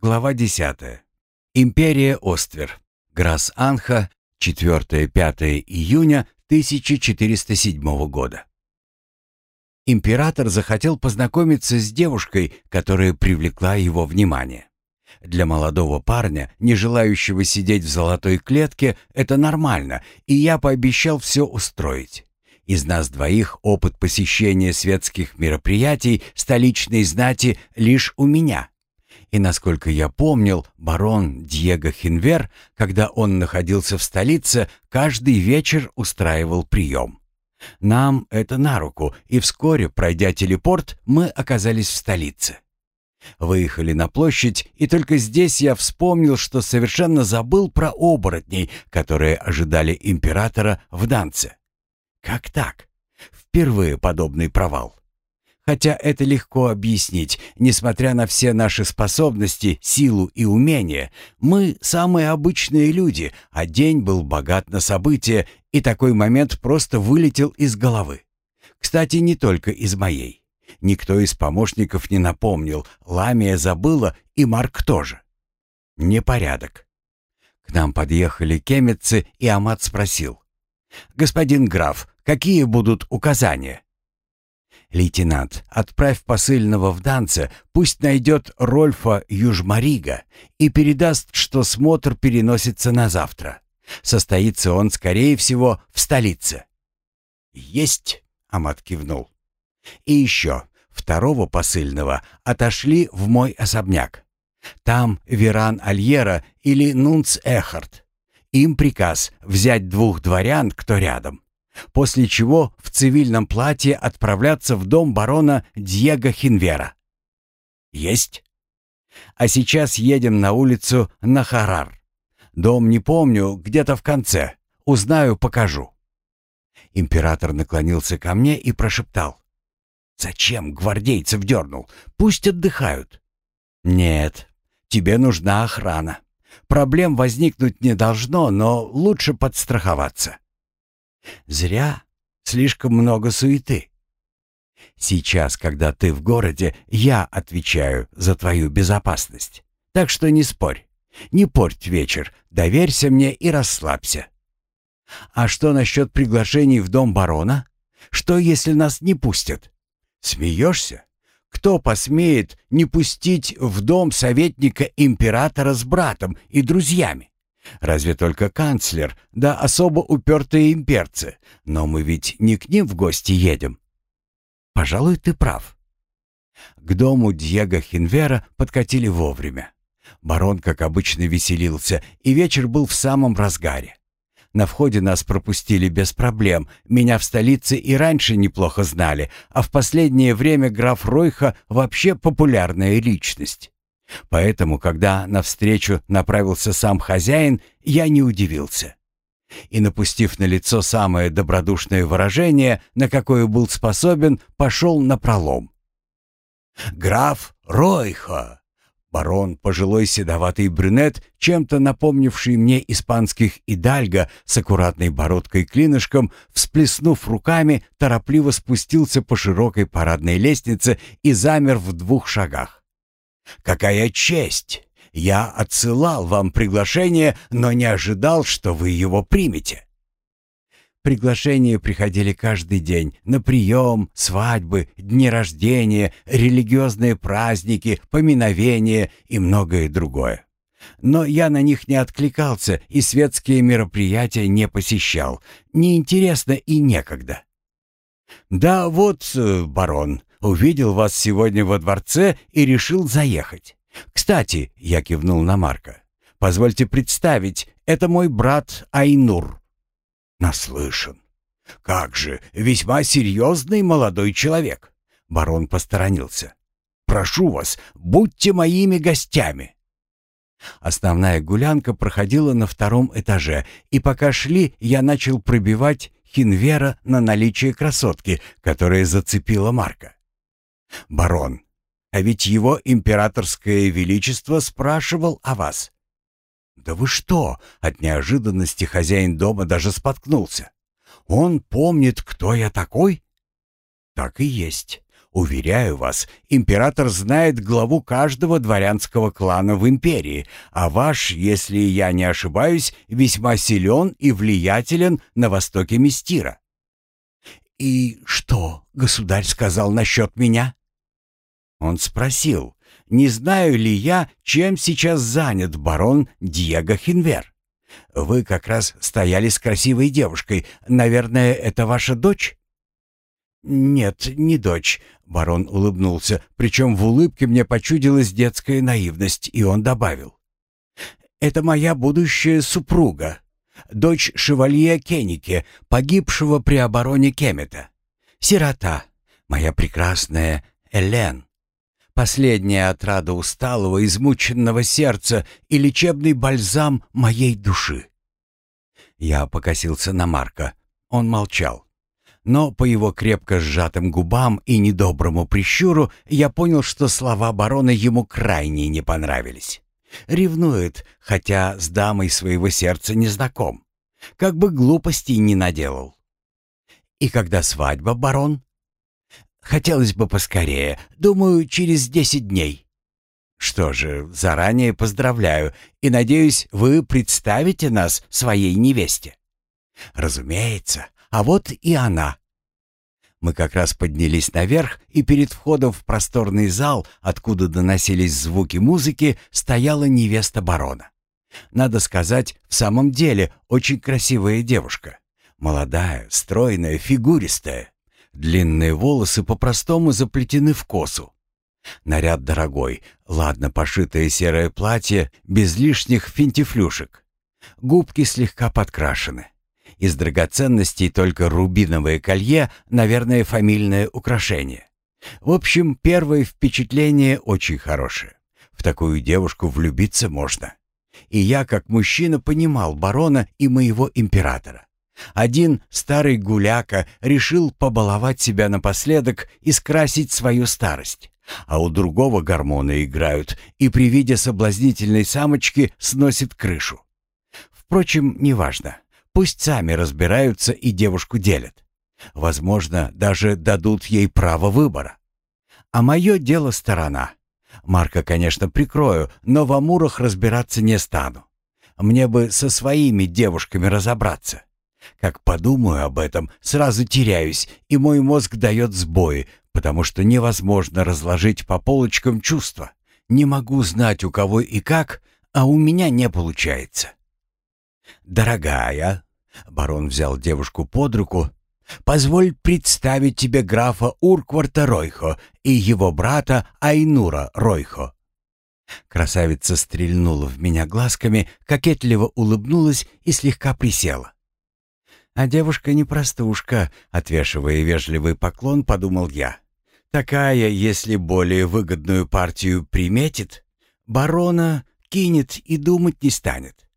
Глава 10. Империя Оствер. Грас-Анха, 4-5 июня 1407 года. Император захотел познакомиться с девушкой, которая привлекла его внимание. Для молодого парня, не желающего сидеть в золотой клетке, это нормально, и я пообещал все устроить. Из нас двоих опыт посещения светских мероприятий столичной знати лишь у меня. И насколько я помнил, барон Диего Хинвер, когда он находился в столице, каждый вечер устраивал прием. Нам это на руку, и вскоре, пройдя телепорт, мы оказались в столице. Выехали на площадь, и только здесь я вспомнил, что совершенно забыл про оборотней, которые ожидали императора в Данце. Как так? Впервые подобный провал. Хотя это легко объяснить. Несмотря на все наши способности, силу и умения, мы самые обычные люди, а день был богат на события, и такой момент просто вылетел из головы. Кстати, не только из моей. Никто из помощников не напомнил, Ламия забыла, и Марк тоже. Непорядок. К нам подъехали кеметцы, и Амат спросил. «Господин граф, какие будут указания?» «Лейтенант, отправь посыльного в Данце, пусть найдет Рольфа Южмарига и передаст, что смотр переносится на завтра. Состоится он, скорее всего, в столице». «Есть!» — Амат кивнул. «И еще, второго посыльного отошли в мой особняк. Там Веран Альера или Нунц Эхард. Им приказ взять двух дворян, кто рядом, после чего в цивильном платье отправляться в дом барона Диего Хинвера. Есть. А сейчас едем на улицу Нахарар. Дом не помню, где-то в конце. Узнаю, покажу. Император наклонился ко мне и прошептал. «Зачем гвардейцев дернул? Пусть отдыхают». «Нет, тебе нужна охрана. Проблем возникнуть не должно, но лучше подстраховаться». Зря. Слишком много суеты. Сейчас, когда ты в городе, я отвечаю за твою безопасность. Так что не спорь. Не порть вечер. Доверься мне и расслабься. А что насчет приглашений в дом барона? Что, если нас не пустят? Смеешься? Кто посмеет не пустить в дом советника императора с братом и друзьями? Разве только канцлер, да особо упертые имперцы. Но мы ведь не к ним в гости едем. Пожалуй, ты прав. К дому Диего Хинвера подкатили вовремя. Барон, как обычно, веселился, и вечер был в самом разгаре. На входе нас пропустили без проблем. Меня в столице и раньше неплохо знали, а в последнее время граф Ройха вообще популярная личность. Поэтому, когда навстречу направился сам хозяин, я не удивился. И, напустив на лицо самое добродушное выражение, на какое был способен, пошел на пролом. «Граф Ройха!» Барон, пожилой седоватый брюнет, чем-то напомнивший мне испанских идальго с аккуратной бородкой-клинышком, всплеснув руками, торопливо спустился по широкой парадной лестнице и замер в двух шагах. Какая честь! Я отсылал вам приглашение, но не ожидал, что вы его примете. Приглашения приходили каждый день на прием, свадьбы, дни рождения, религиозные праздники, поминовения и многое другое. Но я на них не откликался и светские мероприятия не посещал. Неинтересно и некогда. «Да вот, э, барон, Увидел вас сегодня во дворце и решил заехать. Кстати, я кивнул на Марка. Позвольте представить, это мой брат Айнур. Наслышан. Как же, весьма серьезный молодой человек. Барон посторонился. Прошу вас, будьте моими гостями. Основная гулянка проходила на втором этаже, и пока шли, я начал пробивать Хинвера на наличие красотки, которая зацепила Марка. «Барон, а ведь его императорское величество спрашивал о вас». «Да вы что?» — от неожиданности хозяин дома даже споткнулся. «Он помнит, кто я такой?» «Так и есть. Уверяю вас, император знает главу каждого дворянского клана в империи, а ваш, если я не ошибаюсь, весьма силен и влиятелен на востоке Мистира». «И что государь сказал насчет меня?» Он спросил, не знаю ли я, чем сейчас занят барон Диего Хинвер. Вы как раз стояли с красивой девушкой. Наверное, это ваша дочь? «Нет, не дочь», — барон улыбнулся, причем в улыбке мне почудилась детская наивность, и он добавил. «Это моя будущая супруга, дочь шевалье Кеннике, погибшего при обороне Кемета. Сирота, моя прекрасная Элен. Последняя отрада усталого, измученного сердца и лечебный бальзам моей души». Я покосился на Марка. Он молчал. Но по его крепко сжатым губам и недоброму прищуру я понял, что слова барона ему крайне не понравились. Ревнует, хотя с дамой своего сердца не знаком. Как бы глупостей не наделал. «И когда свадьба, барон?» «Хотелось бы поскорее. Думаю, через десять дней». «Что же, заранее поздравляю и надеюсь, вы представите нас своей невесте». «Разумеется. А вот и она. Мы как раз поднялись наверх, и перед входом в просторный зал, откуда доносились звуки музыки, стояла невеста барона. Надо сказать, в самом деле очень красивая девушка. Молодая, стройная, фигуристая. Длинные волосы по-простому заплетены в косу. Наряд дорогой, ладно пошитое серое платье, без лишних финтифлюшек. Губки слегка подкрашены. Из драгоценностей только рубиновое колье, наверное, фамильное украшение. В общем, первое впечатление очень хорошее. В такую девушку влюбиться можно. И я, как мужчина, понимал барона и моего императора. Один старый гуляка решил побаловать себя напоследок и скрасить свою старость. А у другого гормоны играют, и при виде соблазнительной самочки сносит крышу. Впрочем, неважно. Пусть сами разбираются и девушку делят. Возможно, даже дадут ей право выбора. А мое дело сторона. Марка, конечно, прикрою, но в Амурах разбираться не стану. Мне бы со своими девушками разобраться. Как подумаю об этом, сразу теряюсь, и мой мозг дает сбои, потому что невозможно разложить по полочкам чувства. Не могу знать, у кого и как, а у меня не получается. «Дорогая, Барон взял девушку под руку. «Позволь представить тебе графа Уркварта Ройхо и его брата Айнура Ройхо». Красавица стрельнула в меня глазками, кокетливо улыбнулась и слегка присела. «А девушка не простушка», — отвешивая вежливый поклон, подумал я. «Такая, если более выгодную партию приметит, барона кинет и думать не станет.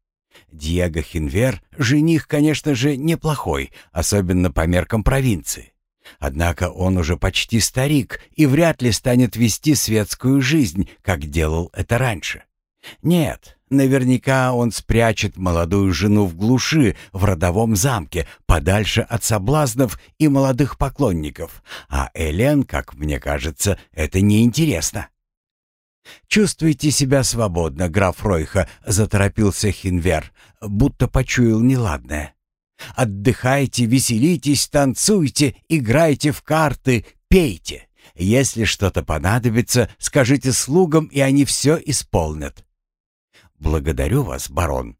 Диего Хинвер — жених, конечно же, неплохой, особенно по меркам провинции. Однако он уже почти старик и вряд ли станет вести светскую жизнь, как делал это раньше. Нет, наверняка он спрячет молодую жену в глуши в родовом замке, подальше от соблазнов и молодых поклонников. А Элен, как мне кажется, это неинтересно. «Чувствуйте себя свободно, граф Ройха», — заторопился Хинвер, будто почуял неладное. «Отдыхайте, веселитесь, танцуйте, играйте в карты, пейте. Если что-то понадобится, скажите слугам, и они все исполнят». «Благодарю вас, барон».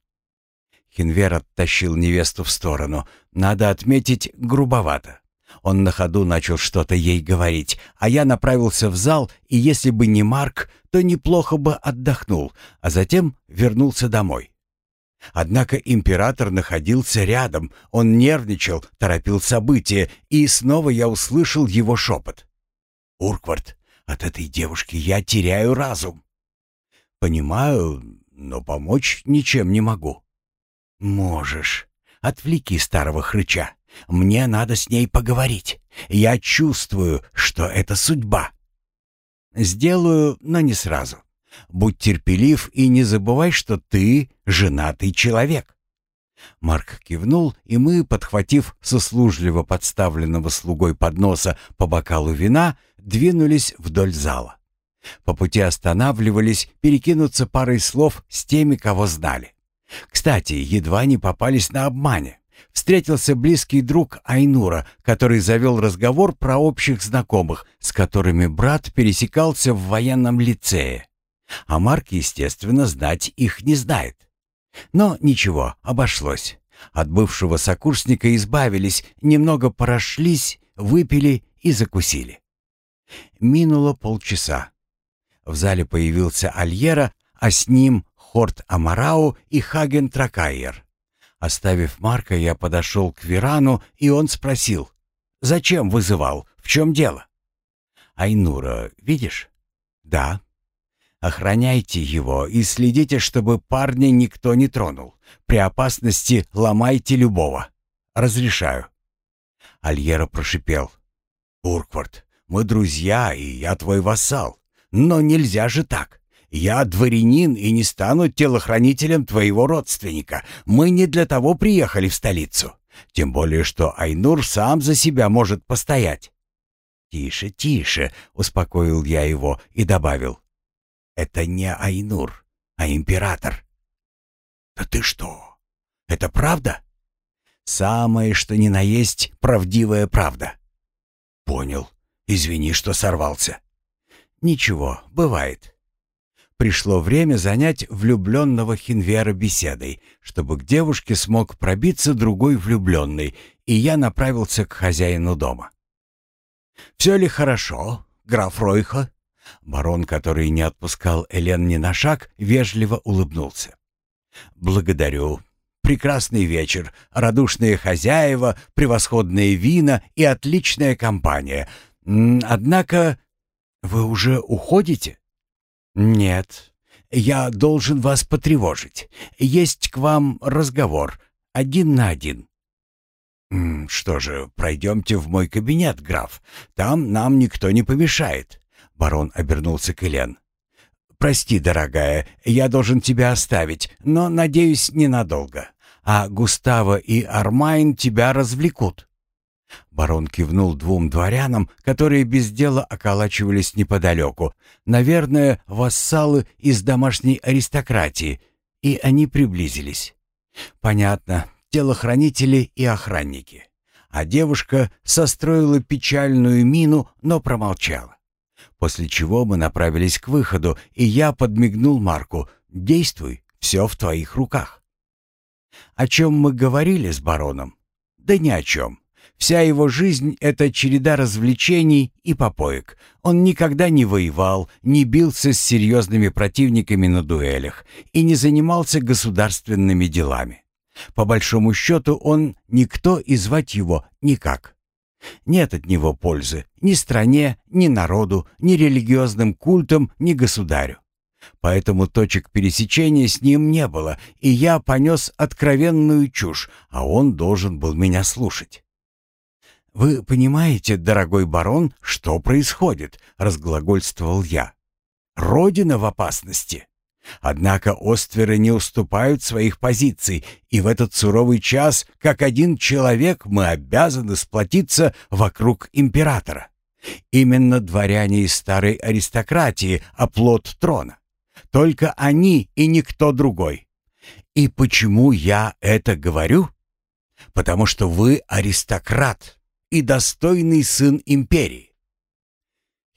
Хинвер оттащил невесту в сторону. Надо отметить, грубовато. Он на ходу начал что-то ей говорить, а я направился в зал, и если бы не Марк, то неплохо бы отдохнул, а затем вернулся домой. Однако император находился рядом, он нервничал, торопил события, и снова я услышал его шепот. «Урквард, от этой девушки я теряю разум». «Понимаю, но помочь ничем не могу». «Можешь. Отвлеки старого хрыча. Мне надо с ней поговорить. Я чувствую, что это судьба. Сделаю, но не сразу. Будь терпелив и не забывай, что ты женатый человек. Марк кивнул, и мы, подхватив сослужливо подставленного слугой подноса по бокалу вина, двинулись вдоль зала. По пути останавливались перекинуться парой слов с теми, кого знали. Кстати, едва не попались на обмане. Встретился близкий друг Айнура, который завел разговор про общих знакомых, с которыми брат пересекался в военном лицее. А Марк, естественно, знать их не знает. Но ничего, обошлось. От бывшего сокурсника избавились, немного порошлись, выпили и закусили. Минуло полчаса. В зале появился Альера, а с ним Хорт Амарау и Хаген Тракайер. Оставив Марка, я подошел к Верану, и он спросил, «Зачем вызывал? В чем дело?» «Айнура, видишь?» «Да». «Охраняйте его и следите, чтобы парня никто не тронул. При опасности ломайте любого. Разрешаю». Альера прошипел. «Урквард, мы друзья, и я твой вассал. Но нельзя же так. Я дворянин и не стану телохранителем твоего родственника. Мы не для того приехали в столицу. Тем более, что Айнур сам за себя может постоять». «Тише, тише», — успокоил я его и добавил. «Это не Айнур, а император». «Да ты что? Это правда?» «Самое, что ни на есть, правдивая правда». «Понял. Извини, что сорвался». «Ничего, бывает». Пришло время занять влюбленного Хинвера беседой, чтобы к девушке смог пробиться другой влюбленный, и я направился к хозяину дома. «Все ли хорошо, граф Ройха?» Барон, который не отпускал Элен ни на шаг, вежливо улыбнулся. «Благодарю. Прекрасный вечер, радушные хозяева, превосходные вина и отличная компания. Однако вы уже уходите?» «Нет, я должен вас потревожить. Есть к вам разговор, один на один». «Что же, пройдемте в мой кабинет, граф. Там нам никто не помешает». Барон обернулся к Элен. «Прости, дорогая, я должен тебя оставить, но, надеюсь, ненадолго. А Густаво и Армайн тебя развлекут». Барон кивнул двум дворянам, которые без дела околачивались неподалеку. Наверное, вассалы из домашней аристократии. И они приблизились. Понятно, телохранители и охранники. А девушка состроила печальную мину, но промолчала. После чего мы направились к выходу, и я подмигнул Марку. «Действуй, все в твоих руках». О чем мы говорили с бароном? Да ни о чем. Вся его жизнь — это череда развлечений и попоек. Он никогда не воевал, не бился с серьезными противниками на дуэлях и не занимался государственными делами. По большому счету он никто и звать его никак. Нет от него пользы ни стране, ни народу, ни религиозным культам, ни государю. Поэтому точек пересечения с ним не было, и я понес откровенную чушь, а он должен был меня слушать. «Вы понимаете, дорогой барон, что происходит?» — разглагольствовал я. «Родина в опасности. Однако остверы не уступают своих позиций, и в этот суровый час, как один человек, мы обязаны сплотиться вокруг императора. Именно дворяне из старой аристократии — оплот трона. Только они и никто другой. И почему я это говорю? Потому что вы аристократ, и достойный сын империи.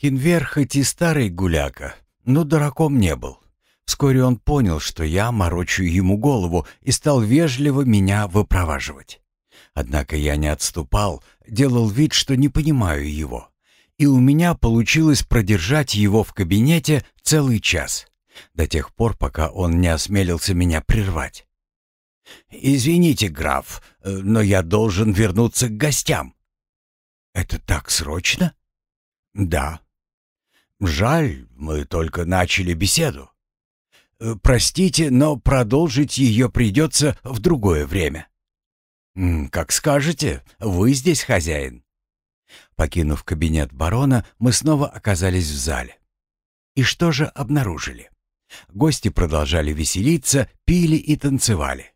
Хинвер хоть и старый гуляка, но дураком не был. Вскоре он понял, что я морочу ему голову и стал вежливо меня выпроваживать. Однако я не отступал, делал вид, что не понимаю его. И у меня получилось продержать его в кабинете целый час, до тех пор, пока он не осмелился меня прервать. «Извините, граф, но я должен вернуться к гостям». «Это так срочно?» «Да». «Жаль, мы только начали беседу. Э, простите, но продолжить ее придется в другое время». «Как скажете, вы здесь хозяин». Покинув кабинет барона, мы снова оказались в зале. И что же обнаружили? Гости продолжали веселиться, пили и танцевали.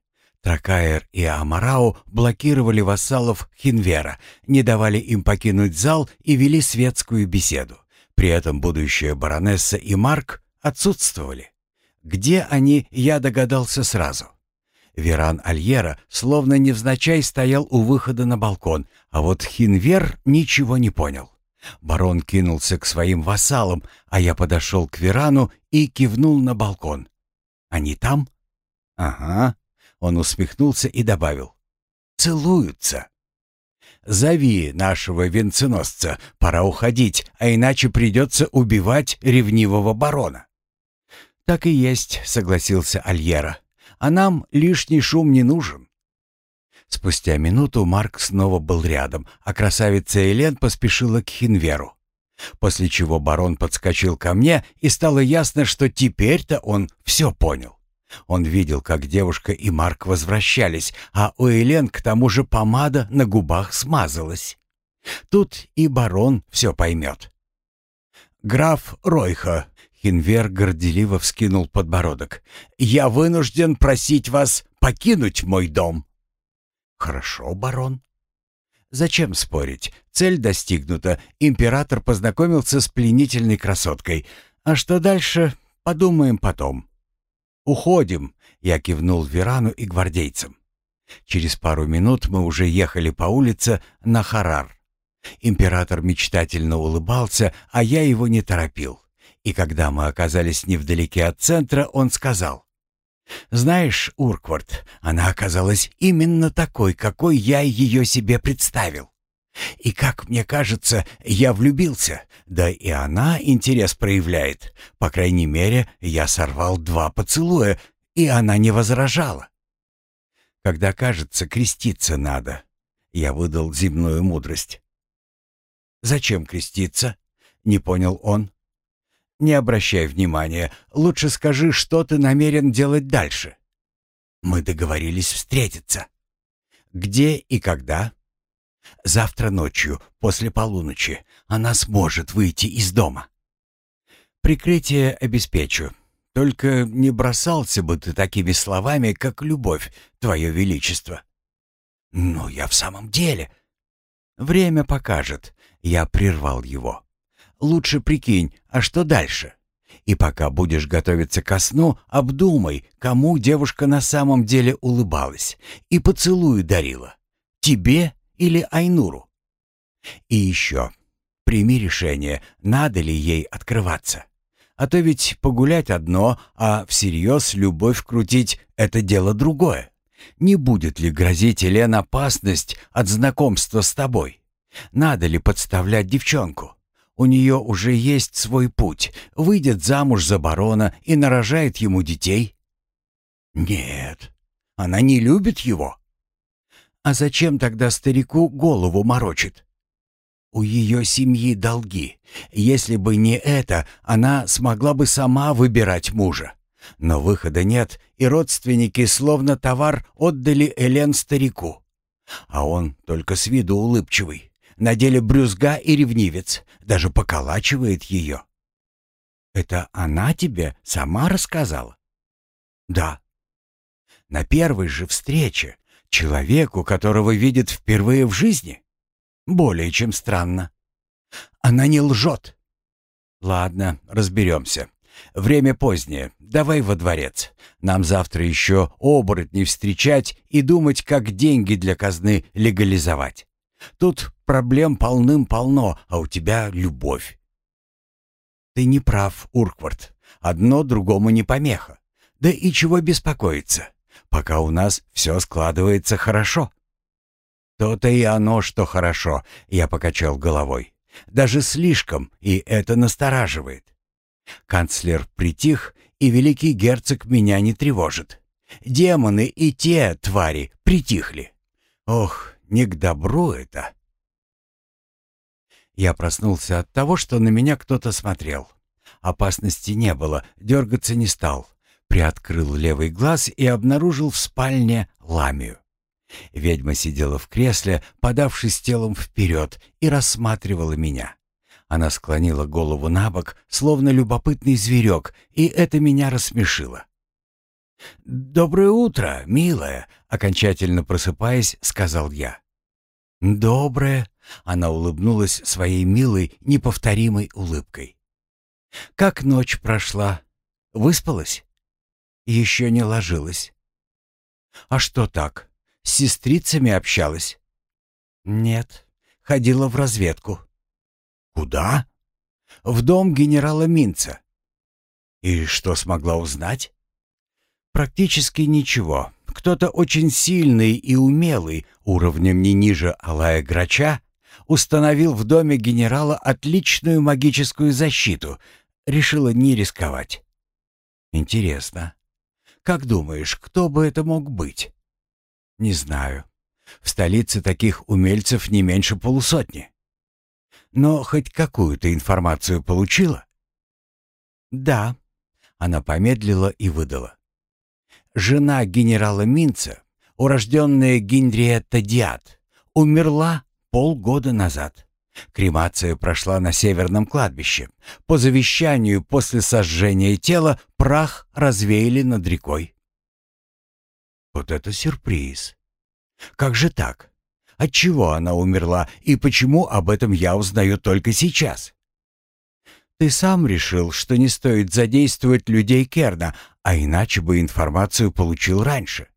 Тракаер и Амарау блокировали вассалов Хинвера, не давали им покинуть зал и вели светскую беседу. При этом будущая баронесса и Марк отсутствовали. Где они, я догадался сразу. Веран Альера словно невзначай стоял у выхода на балкон, а вот Хинвер ничего не понял. Барон кинулся к своим вассалам, а я подошел к Верану и кивнул на балкон. «Они там?» «Ага», — он усмехнулся и добавил. «Целуются». «Зови нашего венценосца, пора уходить, а иначе придется убивать ревнивого барона». «Так и есть», — согласился Альера. «А нам лишний шум не нужен». Спустя минуту Марк снова был рядом, а красавица Элен поспешила к Хинверу. После чего барон подскочил ко мне, и стало ясно, что теперь-то он все понял. Он видел, как девушка и Марк возвращались, а у Элен к тому же помада на губах смазалась. Тут и барон все поймет. «Граф Ройха», — Хинвер горделиво вскинул подбородок, — «я вынужден просить вас покинуть мой дом». «Хорошо, барон». «Зачем спорить? Цель достигнута. Император познакомился с пленительной красоткой. А что дальше, подумаем потом». «Уходим», — я кивнул Верану и гвардейцам. Через пару минут мы уже ехали по улице на Харар. Император мечтательно улыбался, а я его не торопил. И когда мы оказались невдалеке от центра, он сказал, «Знаешь, Урквард, она оказалась именно такой, какой я ее себе представил. И, как мне кажется, я влюбился, да и она интерес проявляет. По крайней мере, я сорвал два поцелуя, и она не возражала. Когда, кажется, креститься надо, я выдал земную мудрость. «Зачем креститься?» — не понял он. «Не обращай внимания. Лучше скажи, что ты намерен делать дальше». «Мы договорились встретиться». «Где и когда?» «Завтра ночью, после полуночи, она сможет выйти из дома». «Прикрытие обеспечу. Только не бросался бы ты такими словами, как любовь, твое величество». «Ну, я в самом деле...» «Время покажет». Я прервал его. Лучше прикинь, а что дальше? И пока будешь готовиться ко сну, обдумай, кому девушка на самом деле улыбалась и поцелуй дарила. Тебе или Айнуру? И еще, прими решение, надо ли ей открываться. А то ведь погулять одно, а всерьез любовь крутить — это дело другое. Не будет ли грозить Елен опасность от знакомства с тобой? Надо ли подставлять девчонку? У нее уже есть свой путь, выйдет замуж за барона и нарожает ему детей. Нет, она не любит его. А зачем тогда старику голову морочит? У ее семьи долги. Если бы не это, она смогла бы сама выбирать мужа. Но выхода нет, и родственники словно товар отдали Элен старику. А он только с виду улыбчивый на деле брюзга и ревнивец, даже поколачивает ее. Это она тебе сама рассказала? Да. На первой же встрече, человеку, которого видит впервые в жизни? Более чем странно. Она не лжет. Ладно, разберемся. Время позднее. Давай во дворец. Нам завтра еще оборотней встречать и думать, как деньги для казны легализовать. Тут проблем полным-полно, а у тебя любовь. Ты не прав, Урквард. Одно другому не помеха. Да и чего беспокоиться, пока у нас все складывается хорошо. То-то и оно, что хорошо, я покачал головой. Даже слишком, и это настораживает. Канцлер притих, и великий герцог меня не тревожит. Демоны и те твари притихли. Ох, не к добру это. Я проснулся от того, что на меня кто-то смотрел. Опасности не было, дергаться не стал. Приоткрыл левый глаз и обнаружил в спальне ламию. Ведьма сидела в кресле, подавшись телом вперед, и рассматривала меня. Она склонила голову на бок, словно любопытный зверек, и это меня рассмешило. «Доброе утро, милая!» окончательно просыпаясь, сказал я. «Доброе», — она улыбнулась своей милой, неповторимой улыбкой. «Как ночь прошла? Выспалась?» «Еще не ложилась». «А что так? С сестрицами общалась?» «Нет, ходила в разведку». «Куда?» «В дом генерала Минца». «И что смогла узнать?» «Практически ничего. Кто-то очень сильный и умелый, уровнем не ниже Алая Грача, установил в доме генерала отличную магическую защиту. Решила не рисковать». «Интересно. Как думаешь, кто бы это мог быть?» «Не знаю. В столице таких умельцев не меньше полусотни. Но хоть какую-то информацию получила?» «Да», — она помедлила и выдала. «Жена генерала Минца, урожденная Генриетта Диат, умерла полгода назад. Кремация прошла на северном кладбище. По завещанию после сожжения тела прах развеяли над рекой. Вот это сюрприз. Как же так? Отчего она умерла и почему об этом я узнаю только сейчас? Ты сам решил, что не стоит задействовать людей Керна, а иначе бы информацию получил раньше.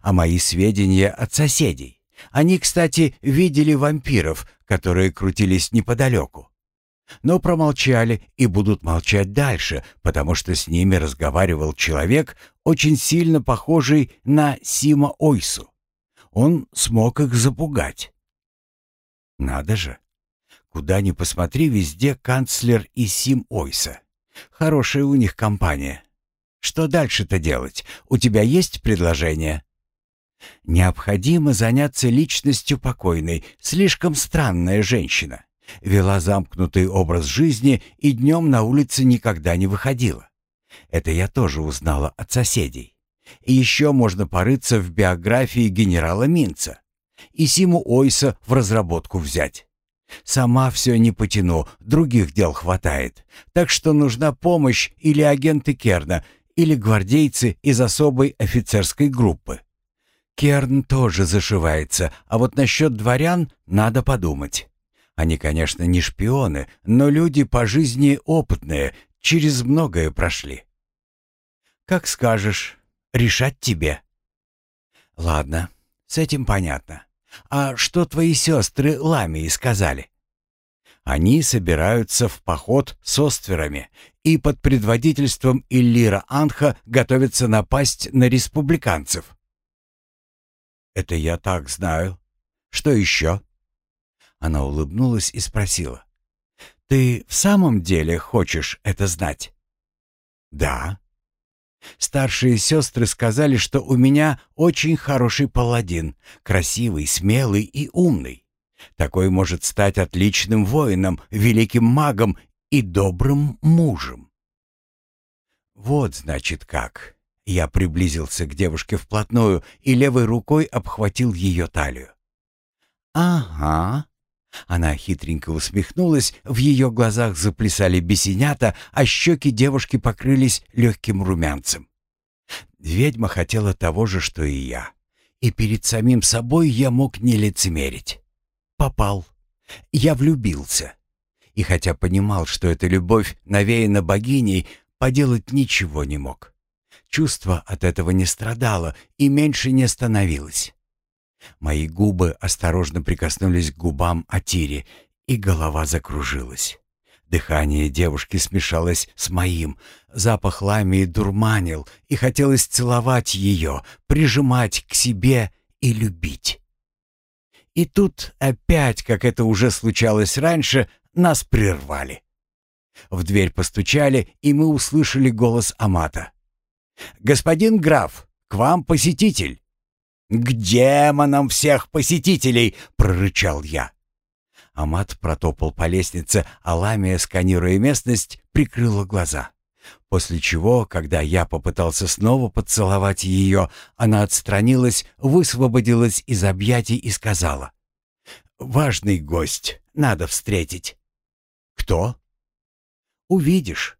А мои сведения от соседей. Они, кстати, видели вампиров, которые крутились неподалеку. Но промолчали и будут молчать дальше, потому что с ними разговаривал человек, очень сильно похожий на Сима Ойсу. Он смог их запугать. Надо же. Куда ни посмотри, везде канцлер и Сим Ойса. Хорошая у них компания. Что дальше-то делать? У тебя есть предложение? Необходимо заняться личностью покойной, слишком странная женщина. Вела замкнутый образ жизни и днем на улице никогда не выходила. Это я тоже узнала от соседей. И еще можно порыться в биографии генерала Минца. И Симу Ойса в разработку взять. Сама все не потяну, других дел хватает. Так что нужна помощь или агенты Керна, или гвардейцы из особой офицерской группы. Керн тоже зашивается, а вот насчет дворян надо подумать. Они, конечно, не шпионы, но люди по жизни опытные, через многое прошли. Как скажешь, решать тебе. Ладно, с этим понятно. А что твои сестры Ламии сказали? Они собираются в поход с остверами и под предводительством Иллира Анха готовятся напасть на республиканцев. «Это я так знаю. Что еще?» Она улыбнулась и спросила. «Ты в самом деле хочешь это знать?» «Да». Старшие сестры сказали, что у меня очень хороший паладин, красивый, смелый и умный. Такой может стать отличным воином, великим магом и добрым мужем. Вот, значит, как. Я приблизился к девушке вплотную и левой рукой обхватил ее талию. «Ага». Она хитренько усмехнулась, в ее глазах заплясали бесенята, а щеки девушки покрылись легким румянцем. Ведьма хотела того же, что и я. И перед самим собой я мог не лицемерить. Попал. Я влюбился. И хотя понимал, что эта любовь навеяна богиней, поделать ничего не мог. Чувство от этого не страдало и меньше не становилось. Мои губы осторожно прикоснулись к губам Атири, и голова закружилась. Дыхание девушки смешалось с моим, запах ламии дурманил, и хотелось целовать ее, прижимать к себе и любить. И тут опять, как это уже случалось раньше, нас прервали. В дверь постучали, и мы услышали голос Амата. «Господин граф, к вам посетитель!» «К демонам всех посетителей!» — прорычал я. Амат протопал по лестнице, а Ламия, сканируя местность, прикрыла глаза. После чего, когда я попытался снова поцеловать ее, она отстранилась, высвободилась из объятий и сказала. «Важный гость, надо встретить». «Кто?» «Увидишь».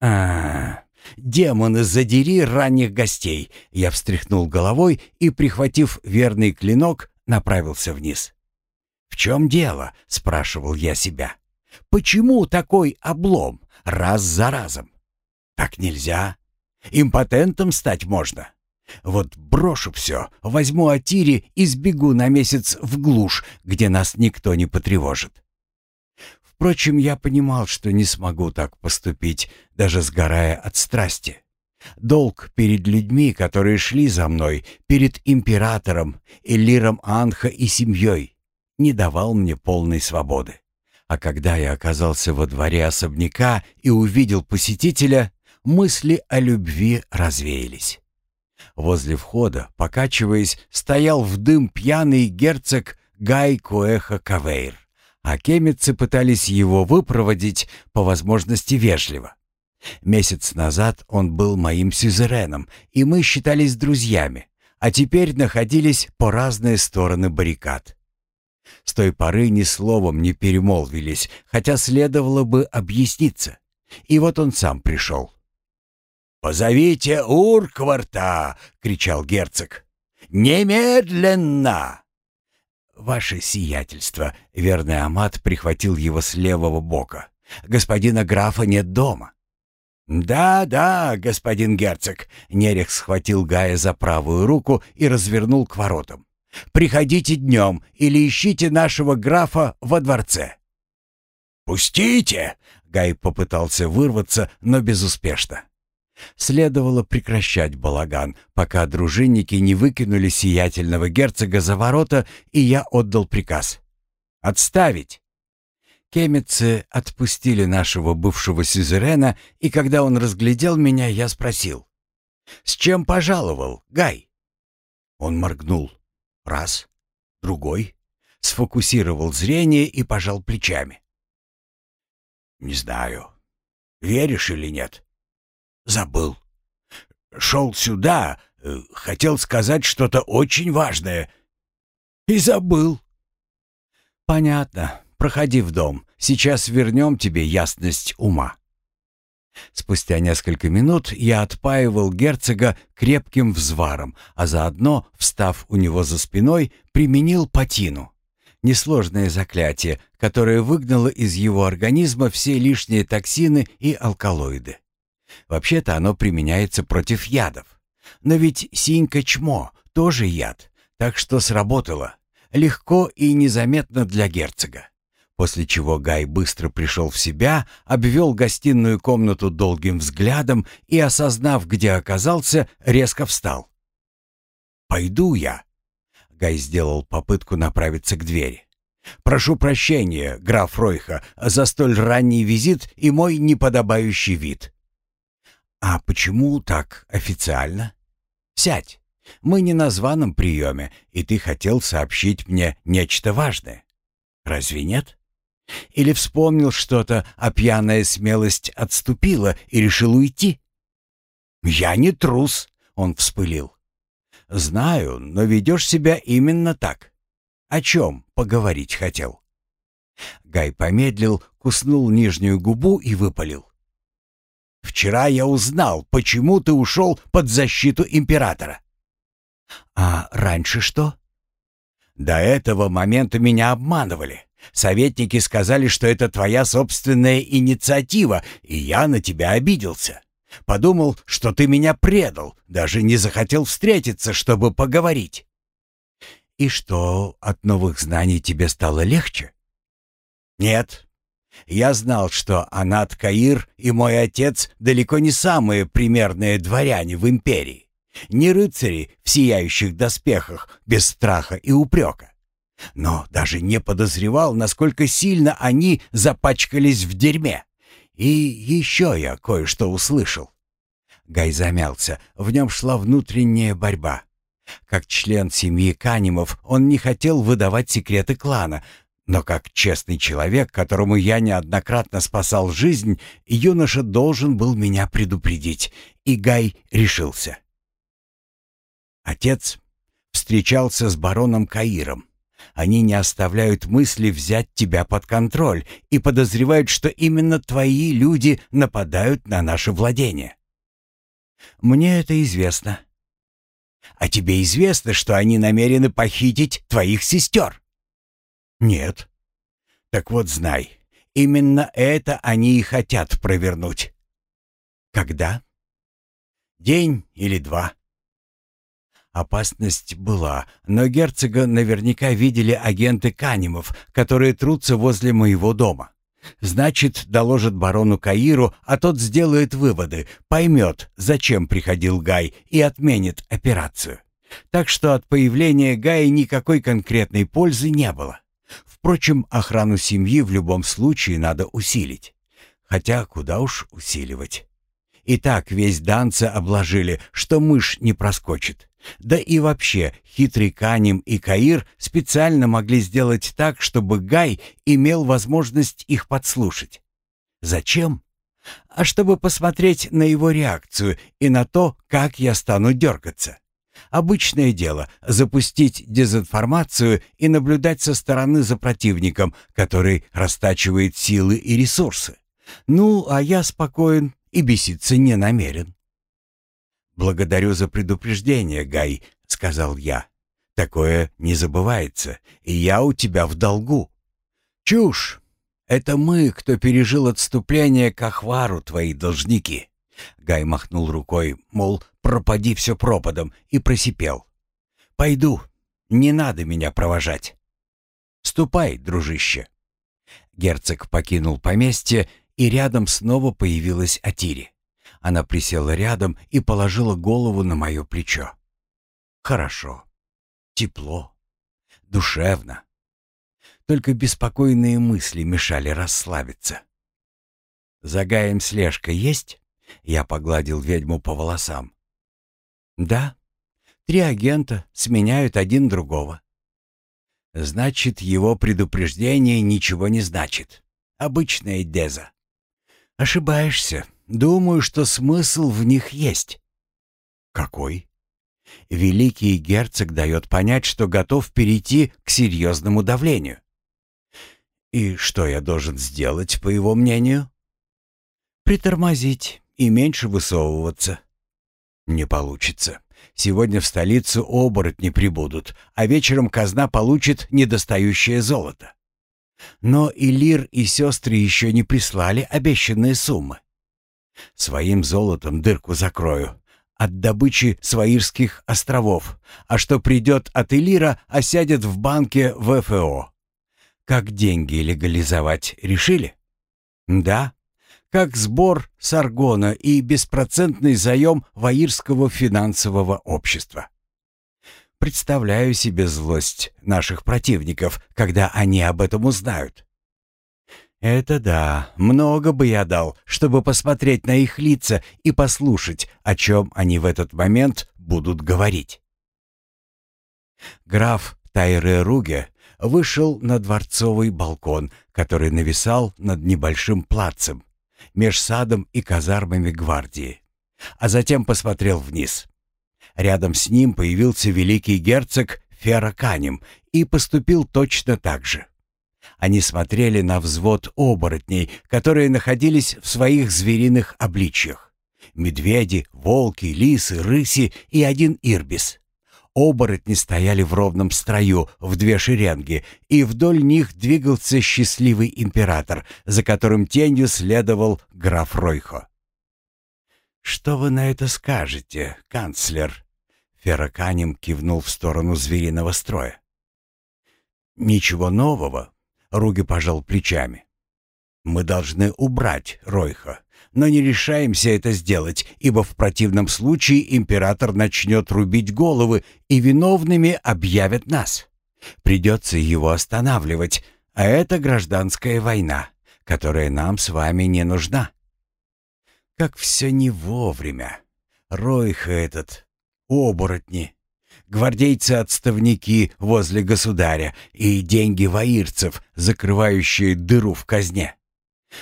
«А, -а, -а Демоны, задери ранних гостей!» Я встряхнул головой и, прихватив верный клинок, направился вниз. «В чем дело?» — спрашивал я себя. «Почему такой облом раз за разом? Так нельзя. Импотентом стать можно. Вот брошу все, возьму Атири и сбегу на месяц в глушь, где нас никто не потревожит. Впрочем, я понимал, что не смогу так поступить, даже сгорая от страсти. Долг перед людьми, которые шли за мной, перед императором, Элиром Анха и семьей, не давал мне полной свободы. А когда я оказался во дворе особняка и увидел посетителя, мысли о любви развеялись. Возле входа, покачиваясь, стоял в дым пьяный герцог Гай Куэха Кавейр, а кемицы пытались его выпроводить, по возможности вежливо. Месяц назад он был моим сюзереном, и мы считались друзьями, а теперь находились по разные стороны баррикад. С той поры ни словом не перемолвились, хотя следовало бы объясниться. И вот он сам пришел. «Позовите Уркварта!» — кричал герцог. «Немедленно!» «Ваше сиятельство!» — верный Амат прихватил его с левого бока. «Господина графа нет дома». «Да, да, господин герцог!» — Нерех схватил Гая за правую руку и развернул к воротам. «Приходите днем или ищите нашего графа во дворце». «Пустите!» — Гай попытался вырваться, но безуспешно. Следовало прекращать балаган, пока дружинники не выкинули сиятельного герцога за ворота, и я отдал приказ. «Отставить!» Кемицы отпустили нашего бывшего сюзерена, и когда он разглядел меня, я спросил. «С чем пожаловал, Гай?» Он моргнул. Раз, другой, сфокусировал зрение и пожал плечами. «Не знаю, веришь или нет?» Забыл. Шел сюда, э, хотел сказать что-то очень важное. И забыл. Понятно. Проходи в дом. Сейчас вернем тебе ясность ума. Спустя несколько минут я отпаивал герцога крепким взваром, а заодно, встав у него за спиной, применил патину. Несложное заклятие, которое выгнало из его организма все лишние токсины и алкалоиды. Вообще-то оно применяется против ядов. Но ведь синька-чмо тоже яд, так что сработало. Легко и незаметно для герцога. После чего Гай быстро пришел в себя, обвел гостиную комнату долгим взглядом и, осознав, где оказался, резко встал. «Пойду я». Гай сделал попытку направиться к двери. «Прошу прощения, граф Ройха, за столь ранний визит и мой неподобающий вид. «А почему так официально?» «Сядь. Мы не на званом приеме, и ты хотел сообщить мне нечто важное. Разве нет? Или вспомнил что-то, а пьяная смелость отступила и решил уйти?» «Я не трус», — он вспылил. «Знаю, но ведешь себя именно так. О чем поговорить хотел?» Гай помедлил, куснул нижнюю губу и выпалил. Вчера я узнал, почему ты ушел под защиту императора. А раньше что? До этого момента меня обманывали. Советники сказали, что это твоя собственная инициатива, и я на тебя обиделся. Подумал, что ты меня предал, даже не захотел встретиться, чтобы поговорить. И что, от новых знаний тебе стало легче? Нет, я знал, что Анат Каир и мой отец далеко не самые примерные дворяне в империи. Не рыцари в сияющих доспехах, без страха и упрека. Но даже не подозревал, насколько сильно они запачкались в дерьме. И еще я кое-что услышал. Гай замялся, в нем шла внутренняя борьба. Как член семьи Канимов он не хотел выдавать секреты клана, но как честный человек, которому я неоднократно спасал жизнь, юноша должен был меня предупредить, и Гай решился. Отец встречался с бароном Каиром. Они не оставляют мысли взять тебя под контроль и подозревают, что именно твои люди нападают на наше владение. Мне это известно. А тебе известно, что они намерены похитить твоих сестер? Нет. Так вот знай, именно это они и хотят провернуть. Когда? День или два. Опасность была, но герцога наверняка видели агенты Канимов, которые трутся возле моего дома. Значит, доложит барону Каиру, а тот сделает выводы, поймет, зачем приходил Гай и отменит операцию. Так что от появления Гая никакой конкретной пользы не было. Впрочем, охрану семьи в любом случае надо усилить. Хотя куда уж усиливать. И так весь Данца обложили, что мышь не проскочит. Да и вообще, хитрый Каним и Каир специально могли сделать так, чтобы Гай имел возможность их подслушать. Зачем? А чтобы посмотреть на его реакцию и на то, как я стану дергаться. Обычное дело — запустить дезинформацию и наблюдать со стороны за противником, который растачивает силы и ресурсы. Ну, а я спокоен и беситься не намерен. «Благодарю за предупреждение, Гай», — сказал я. «Такое не забывается, и я у тебя в долгу». «Чушь! Это мы, кто пережил отступление к Ахвару, твои должники». Гай махнул рукой, мол, пропади все пропадом, и просипел. «Пойду, не надо меня провожать». «Ступай, дружище». Герцог покинул поместье, и рядом снова появилась Атири. Она присела рядом и положила голову на мое плечо. Хорошо. Тепло. Душевно. Только беспокойные мысли мешали расслабиться. «За Гаем слежка есть?» Я погладил ведьму по волосам. «Да. Три агента сменяют один другого». «Значит, его предупреждение ничего не значит. Обычная деза». «Ошибаешься. Думаю, что смысл в них есть. Какой? Великий герцог дает понять, что готов перейти к серьезному давлению. И что я должен сделать, по его мнению? Притормозить и меньше высовываться. Не получится. Сегодня в столицу оборотни прибудут, а вечером казна получит недостающее золото. Но и Лир, и сестры еще не прислали обещанные суммы. Своим золотом дырку закрою. От добычи Сваирских островов. А что придет от Элира, осядет в банке ВФО. Как деньги легализовать, решили? Да. Как сбор Саргона и беспроцентный заем Ваирского финансового общества. Представляю себе злость наших противников, когда они об этом узнают. «Это да, много бы я дал, чтобы посмотреть на их лица и послушать, о чем они в этот момент будут говорить». Граф Тайре Руге вышел на дворцовый балкон, который нависал над небольшим плацем, меж садом и казармами гвардии, а затем посмотрел вниз. Рядом с ним появился великий герцог Ферраканем и поступил точно так же. Они смотрели на взвод оборотней, которые находились в своих звериных обличьях. Медведи, волки, лисы, рыси и один ирбис. Оборотни стояли в ровном строю, в две шеренги, и вдоль них двигался счастливый император, за которым тенью следовал граф Ройхо. «Что вы на это скажете, канцлер?» Ферраканем кивнул в сторону звериного строя. «Ничего нового. Руги пожал плечами. «Мы должны убрать Ройха, но не решаемся это сделать, ибо в противном случае император начнет рубить головы и виновными объявят нас. Придется его останавливать, а это гражданская война, которая нам с вами не нужна». Как все не вовремя. Ройха этот, оборотни, гвардейцы-отставники возле государя и деньги воирцев, закрывающие дыру в казне.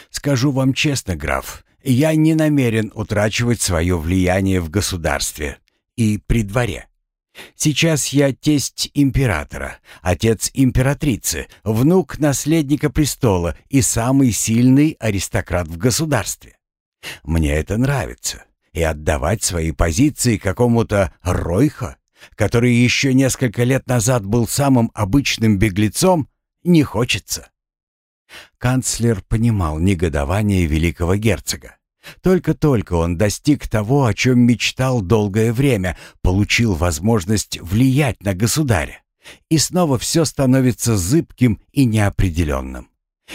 Скажу вам честно, граф, я не намерен утрачивать свое влияние в государстве и при дворе. Сейчас я тесть императора, отец императрицы, внук наследника престола и самый сильный аристократ в государстве. Мне это нравится. и отдавать свои позиции какому-то Ройхо, который еще несколько лет назад был самым обычным беглецом, не хочется. Канцлер понимал негодование великого герцога. Только-только он достиг того, о чем мечтал долгое время, получил возможность влиять на государя. И снова все становится зыбким и неопределенным.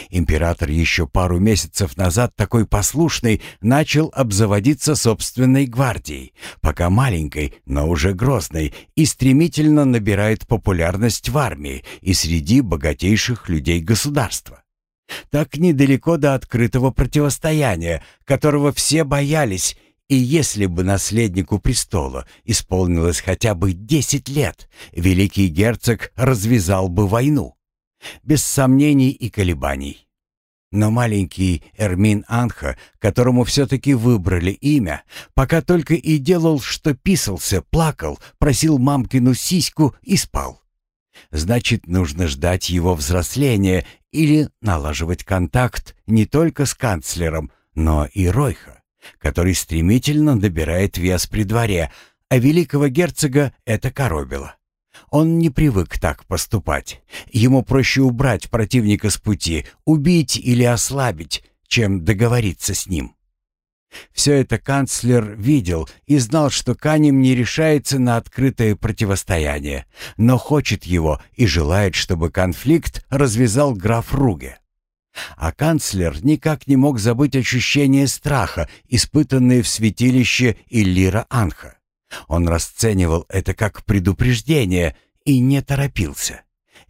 Император еще пару месяцев назад такой послушный начал обзаводиться собственной гвардией, пока маленькой, но уже грозной, и стремительно набирает популярность в армии и среди богатейших людей государства. Так недалеко до открытого противостояния, которого все боялись, и если бы наследнику престола исполнилось хотя бы десять лет, великий герцог развязал бы войну. Без сомнений и колебаний. Но маленький Эрмин Анха, которому все-таки выбрали имя, пока только и делал, что писался, плакал, просил мамкину сиську и спал. Значит, нужно ждать его взросления или налаживать контакт не только с канцлером, но и Ройха, который стремительно добирает вес при дворе, а великого герцога это коробило. Он не привык так поступать. Ему проще убрать противника с пути, убить или ослабить, чем договориться с ним. Все это канцлер видел и знал, что Канем не решается на открытое противостояние, но хочет его и желает, чтобы конфликт развязал граф Руге. А канцлер никак не мог забыть ощущение страха, испытанное в святилище Иллира Анха. Он расценивал это как предупреждение и не торопился.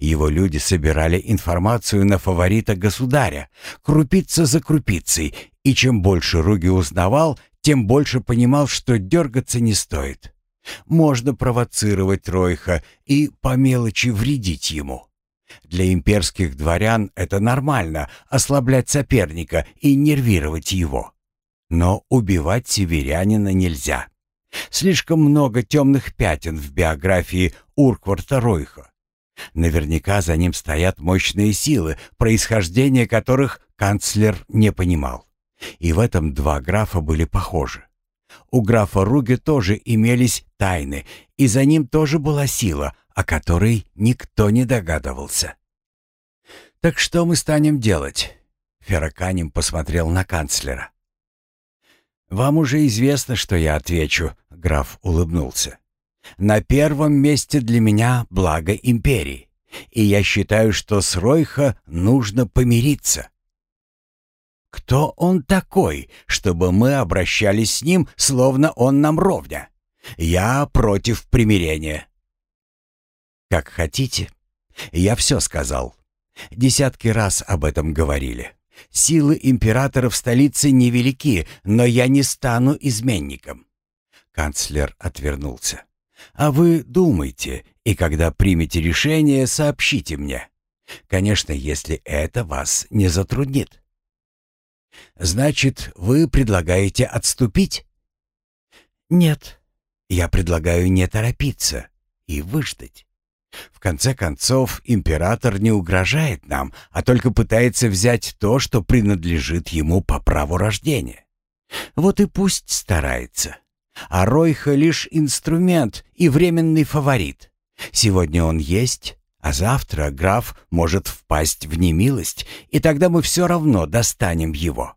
Его люди собирали информацию на фаворита государя, крупица за крупицей, и чем больше Руги узнавал, тем больше понимал, что дергаться не стоит. Можно провоцировать Ройха и по мелочи вредить ему. Для имперских дворян это нормально — ослаблять соперника и нервировать его. Но убивать северянина нельзя. Слишком много темных пятен в биографии Уркварта Ройха. Наверняка за ним стоят мощные силы, происхождение которых канцлер не понимал. И в этом два графа были похожи. У графа Руге тоже имелись тайны, и за ним тоже была сила, о которой никто не догадывался. «Так что мы станем делать?» Ферраканем посмотрел на канцлера. «Вам уже известно, что я отвечу», — граф улыбнулся. «На первом месте для меня благо империи, и я считаю, что с Ройха нужно помириться. Кто он такой, чтобы мы обращались с ним, словно он нам ровня? Я против примирения. Как хотите. Я все сказал. Десятки раз об этом говорили. Силы императора в столице невелики, но я не стану изменником. Канцлер отвернулся. А вы думайте, и когда примете решение, сообщите мне. Конечно, если это вас не затруднит. Значит, вы предлагаете отступить? Нет. Я предлагаю не торопиться и выждать. В конце концов, император не угрожает нам, а только пытается взять то, что принадлежит ему по праву рождения. Вот и пусть старается. А Ройха лишь инструмент и временный фаворит. Сегодня он есть, а завтра граф может впасть в немилость, и тогда мы все равно достанем его.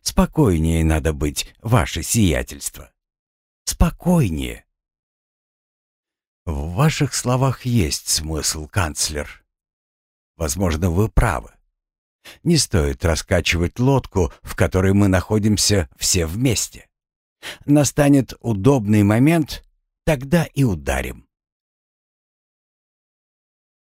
Спокойнее надо быть, ваше сиятельство. Спокойнее. В ваших словах есть смысл, канцлер. Возможно, вы правы. Не стоит раскачивать лодку, в которой мы находимся все вместе. Настанет удобный момент, тогда и ударим.